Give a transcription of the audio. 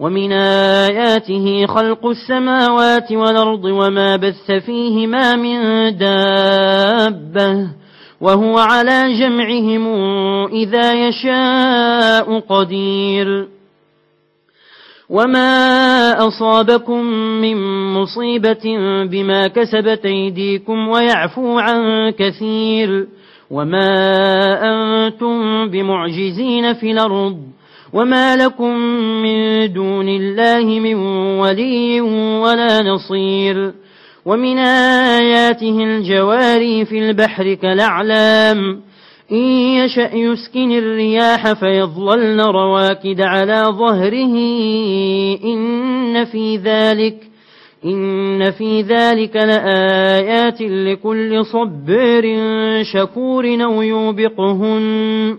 ومن آياته خلق السماوات والأرض وما بث فيهما من دابة وهو على جمعهم إذا يشاء قدير. وما أصابكم من مصيبة بما كسبت أيديكم ويعفو عن كثير. وما أنتم بمعجزين في الأرض. وما لكم من دون الله من ولي ولا نصير ومن آياته الجواري في البحر كالأعلام إن يشأ يسكن الرياح فيظللن رواكد على ظهره إن في ذلك إن في ذلك لآيات لكل صبر شكور أو يوبقهن